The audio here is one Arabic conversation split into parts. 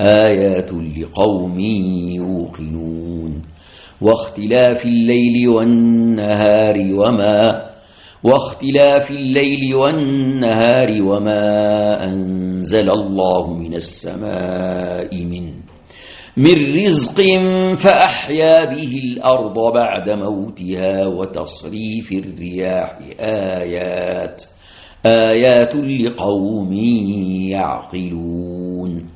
آيات لقوم يوقنون واختلاف الليل والنهار وما واختلاف الليل والنهار وما أنزل الله من السماء من من رزق فأحيا به الأرض بعد موتها وتصريف الرياح آيات آيات لقوم يعقلون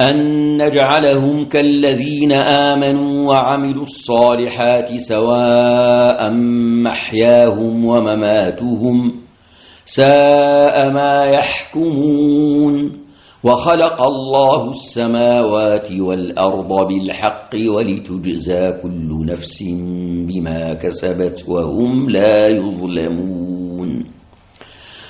أن نجعلهم كالذين آمنوا وعملوا الصالحات سواء محياهم ومماتهم ساء ما يحكمون. وخلق الله السماوات والأرض بالحق ولتجزى كل نفس بما كسبت وهم لا يظلمون.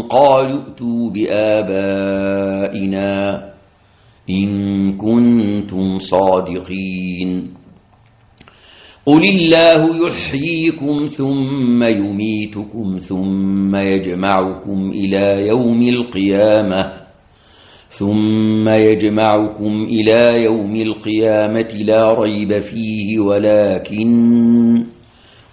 قالوا ائتوا بآبائنا إن كنتم صادقين. قل الله يحييكم ثم يميتكم ثم يجمعكم إلى يوم القيامة ثم يجمعكم إلى يوم القيامة لا ريب فيه ولكن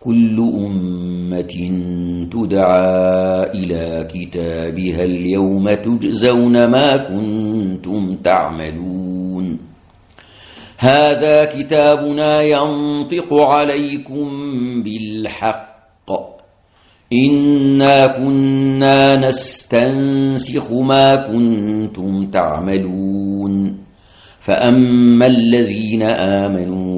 كل أمة تدعى إلى كتابها اليوم تجزون ما كنتم تعملون. هذا كتابنا ينطق عليكم بالحق. إنا كنا نستنسخ ما كنتم تعملون. فأما الذين آمنوا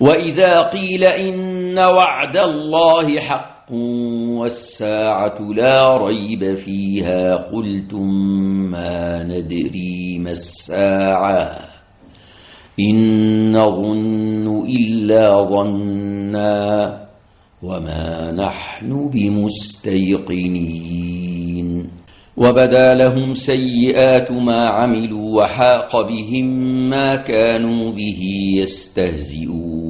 وإذا قيل إن وعد الله حق والساعة لا ريب فيها قلتم ما ندري ما الساعة إن نظن إلا ظنا وما نحن بمستيقنين وبدا لهم سيئات ما عملوا وحاق بهم ما كانوا به يستهزئون